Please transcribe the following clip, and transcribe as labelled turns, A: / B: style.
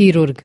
A: chirurg